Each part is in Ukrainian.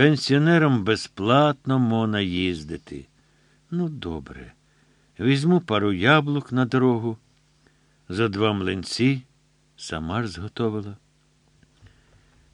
Пенсіонерам безплатно можна їздити. Ну, добре. Візьму пару яблук на дорогу, за два млинці сама ж зготовила.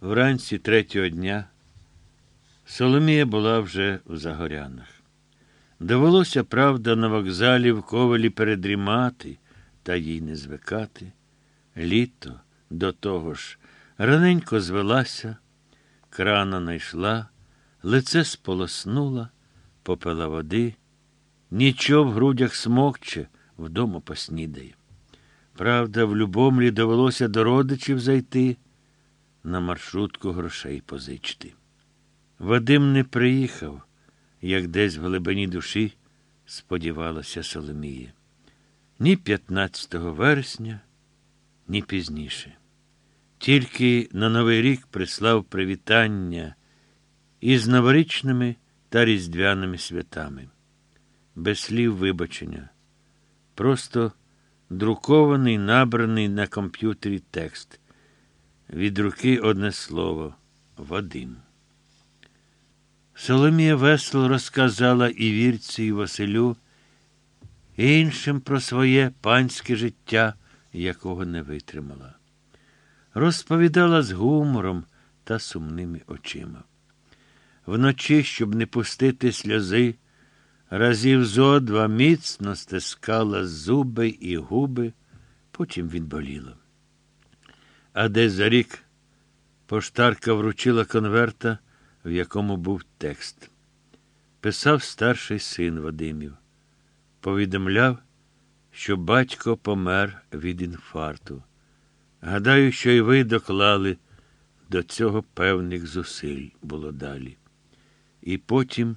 Вранці третього дня Соломія була вже в Загорянах. Довелося, правда, на вокзалі в ковалі передрімати та їй не звикати. Літо до того ж раненько звелася, крана найшла, лице сполоснула, попила води, нічого в грудях смокче, вдома поснідає. Правда, в Любомлі довелося до родичів зайти, на маршрутку грошей позичити. Вадим не приїхав, як десь в глибині душі сподівалася Соломія. Ні 15 вересня, ні пізніше. Тільки на Новий рік прислав привітання із новорічними та різдвяними святами, без слів вибачення, просто друкований, набраний на комп'ютері текст. Від руки одне слово Вадим. Соломія весело розказала і вірці, і Василю, і іншим про своє панське життя, якого не витримала. Розповідала з гумором та сумними очима. Вночі, щоб не пустити сльози, разів зо два міцно стискала зуби і губи, потім відболіла. А десь за рік поштарка вручила конверта, в якому був текст. Писав старший син Вадимів. Повідомляв, що батько помер від інфаркту. Гадаю, що і ви доклали до цього певних зусиль було далі. І потім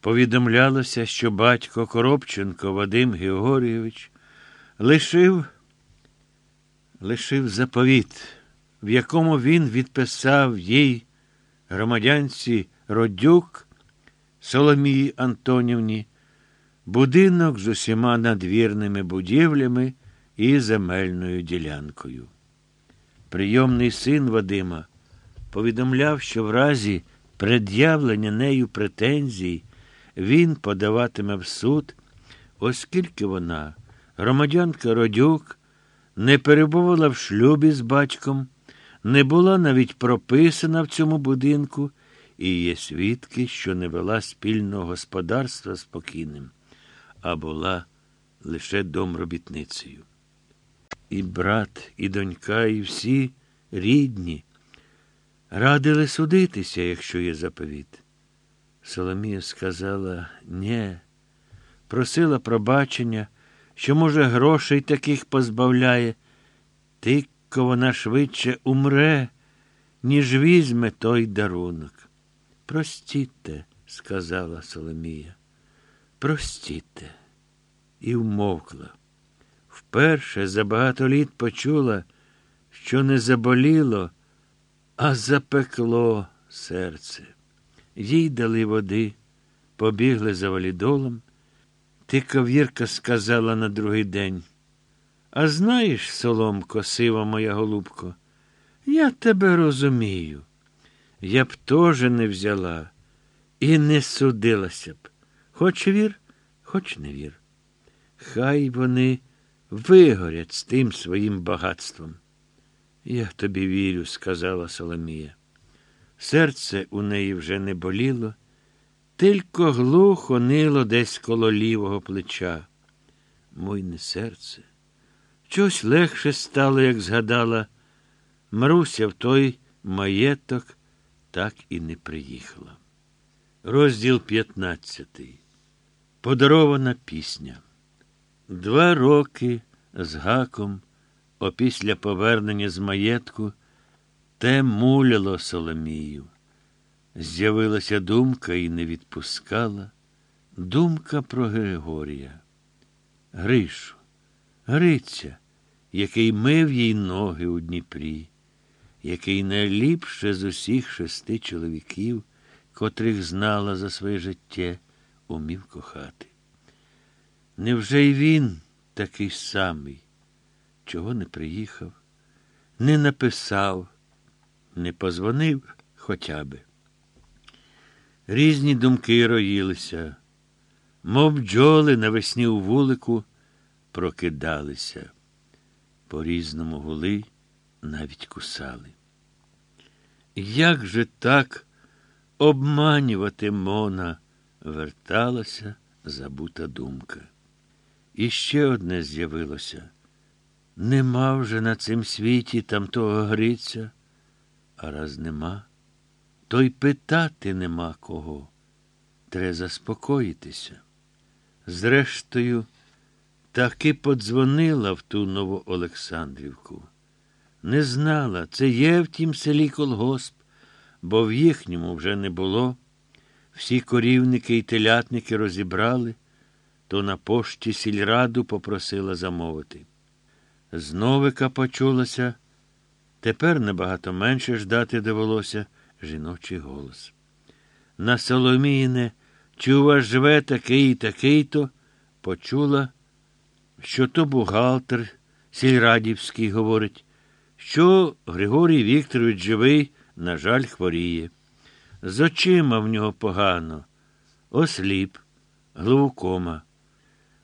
повідомлялося, що батько Коробченко Вадим Георгійович лишив, лишив заповіт, в якому він відписав їй громадянці Родюк Соломії Антонівні будинок з усіма надвірними будівлями і земельною ділянкою. Прийомний син Вадима повідомляв, що в разі пред'явлення нею претензій він подаватиме в суд, оскільки вона, громадянка Родюк, не перебувала в шлюбі з батьком, не була навіть прописана в цьому будинку, і є свідки, що не вела спільного господарства спокійним, а була лише домробітницею. І брат, і донька, і всі рідні радили судитися, якщо є заповіт. Соломія сказала «нє», просила пробачення, що, може, грошей таких позбавляє, тільки вона швидше умре, ніж візьме той дарунок. Простіте, сказала Соломія. Простіте. І вмовкла. Вперше за багато літ почула, що не заболіло, а запекло серце. Їй дали води, побігли за валідолом. Тика Вірка сказала на другий день. А знаєш, Соломко, сива моя голубко, я тебе розумію. Я б теж не взяла і не судилася б. Хоч вір, хоч не вір. Хай вони вигорять з тим своїм багатством. Я тобі вірю, сказала Соломія. Серце у неї вже не боліло, тільки глухо нило десь коло лівого плеча. Мойне серце. Чось легше стало, як згадала, Маруся в той маєток так і не приїхала. Розділ 15. Подарована пісня. Два роки з гаком, опісля повернення з маєтку, те муляло Соломію. З'явилася думка і не відпускала. Думка про Григорія. Гришу, Гриця, який мив їй ноги у Дніпрі, який найліпше з усіх шести чоловіків, котрих знала за своє життя, умів кохати. Невже й він такий самий, чого не приїхав, не написав, не позвонив хоча би. Різні думки роїлися, мов бджоли навесні у вулику прокидалися. По різному гули навіть кусали. Як же так обманювати Мона? верталася забута думка. І ще одне з'явилося. Нема вже на цим світі тамтого Гриця, а раз нема, то й питати нема кого. Треба заспокоїтися. Зрештою, таки подзвонила в ту нову Олександрівку. Не знала, це є в тім селі колгосп, бо в їхньому вже не було. Всі корівники і телятники розібрали, то на пошті сільраду попросила замовити. З новика почулося, тепер набагато менше ждати довелося жіночий голос. На Соломіїне, чи у вас живе такий і такий то, почула, що то бухгалтер сільрадівський говорить, що Григорій Вікторович живий, на жаль, хворіє. З очима в нього погано, осліп, глаукома.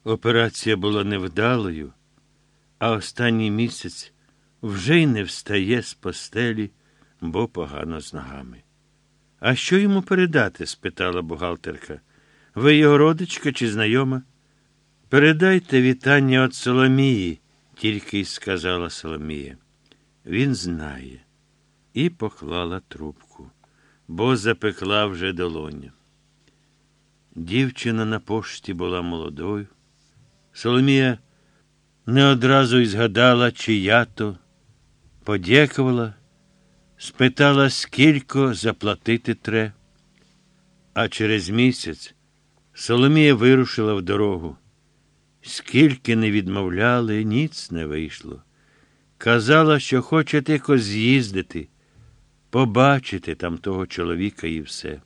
Операція була невдалою, а останній місяць вже й не встає з постелі, бо погано з ногами. А що йому передати? спитала бухгалтерка. Ви його родичка чи знайома? Передайте вітання від Соломії, тільки й сказала Соломія. Він знає. І поклала трубку, бо запекла вже долоня. Дівчина на пошті була молодою. Соломія не одразу й згадала, чия то, подякувала, спитала, скільки заплатити тре. А через місяць Соломія вирушила в дорогу. Скільки не відмовляли, ніц не вийшло. Казала, що хоче тихо з'їздити, побачити там того чоловіка і все.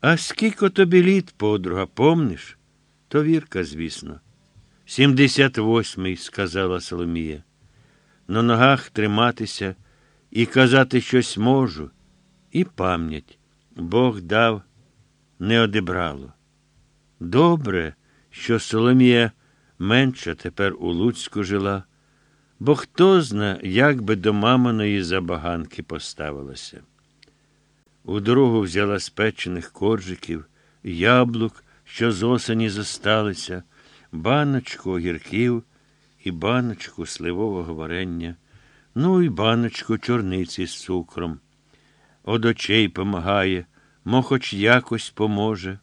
А скільки тобі літ, подруга, помниш? То вірка, звісно. Сімдесят восьмий, сказала Соломія. На ногах триматися і казати щось можу, і пам'ять Бог дав, не одібрало. Добре, що Соломія менша тепер у Луцьку жила, бо хто зна, як би до маминої забаганки поставилася. У дорогу взяла спечених коржиків, яблук, що з осені зосталися, баночку огірків і баночку сливового варення, ну і баночку чорниці з цукром. Од очей помагає, мо хоч якось поможе.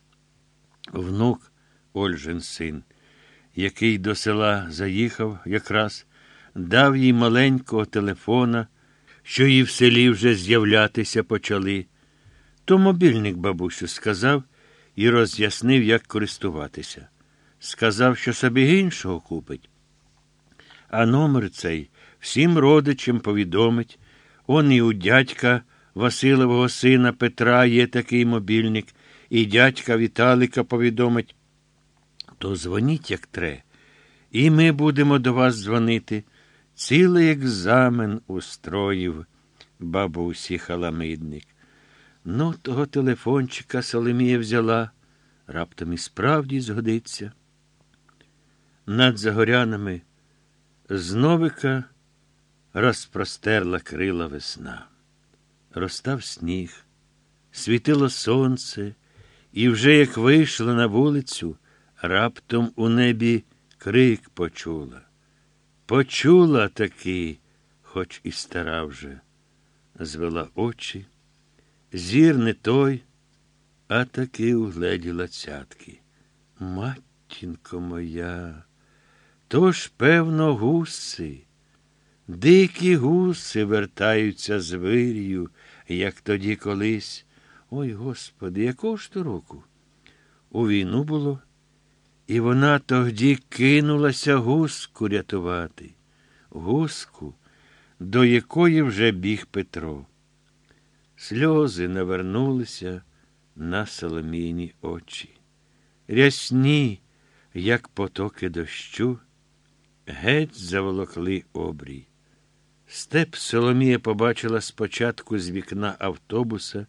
Внук Ольжин син, який до села заїхав якраз, дав їй маленького телефона, що їй в селі вже з'являтися почали. То мобільник бабусю сказав і роз'яснив, як користуватися. Сказав, що собі іншого купить. А номер цей всім родичам повідомить. Он і у дядька Василового сина Петра є такий мобільник, і дядька Віталика повідомить. То дзвоніть, як тре, і ми будемо до вас дзвонити. Цілий екзамен устроїв бабусі халамидник. Ну, того телефончика Соломія взяла, раптом і справді згодиться. Над загорянами з новика розпростерла крила весна. Розстав сніг, світило сонце, і вже як вийшла на вулицю, раптом у небі крик почула. Почула таки, хоч і стара вже, звела очі. Зір не той, а таки угледіла цятки. Матінко моя, то ж, певно, гуси. Дикі гуси вертаються з вирію, як тоді колись. Ой Господи, якого ж то року? У війну було, і вона тоді кинулася гуску рятувати, гуску, до якої вже біг Петро. Сльози навернулися на соломійні очі. Рясні, як потоки дощу, геть заволокли обрій. Степ Соломія побачила спочатку з вікна автобуса,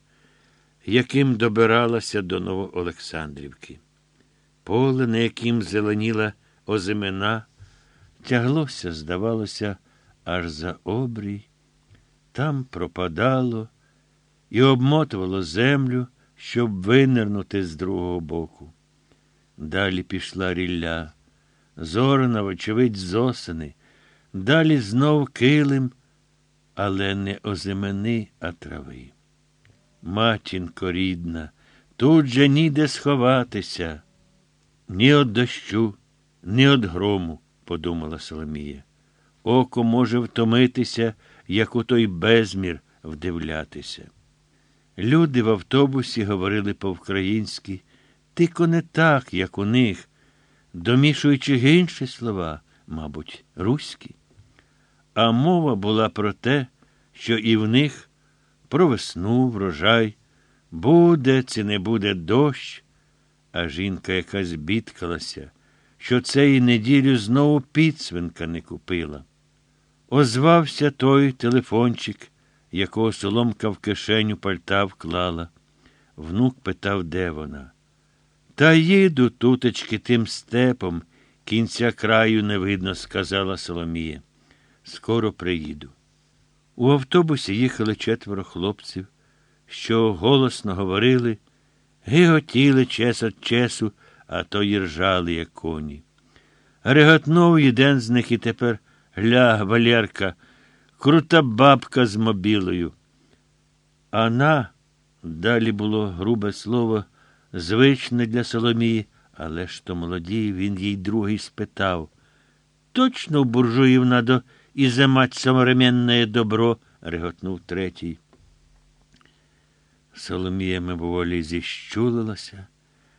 яким добиралася до Новоолександрівки. Поле, на яким зеленіла озимина, тяглося, здавалося, аж за обрій, там пропадало і обмотувало землю, щоб винирнути з другого боку. Далі пішла рілля, зорна, вочевидь, з осени, далі знов килим, але не озимини, а трави. Матінко рідна, тут же ніде сховатися. Ні од дощу, ні од грому, подумала Соломія. Око може втомитися, як у той безмір вдивлятися. Люди в автобусі говорили по-українськи, тико не так, як у них, домішуючи інші слова, мабуть, руські. А мова була про те, що і в них про весну, врожай, буде чи не буде дощ, а жінка якась бідкалася, що цеї неділю знову підсвинка не купила. Озвався той телефончик, якого соломка в кишеню пальта вклала. Внук питав, де вона. Та їду тутечки тим степом, кінця краю не видно, сказала Соломія. Скоро приїду. У автобусі їхали четверо хлопців, що голосно говорили, гиготіли час від часу, а то й ржали, як коні. Реготнув один з них і тепер гля, Валерка, крута бабка з мобілою. Ана, далі було грубе слово, звичне для Соломії, але ж то молодій він їй другий спитав. Точно в буржуїв надо ізимать самоременне добро, реготнув третій. Соломія мимоволі зіщулилася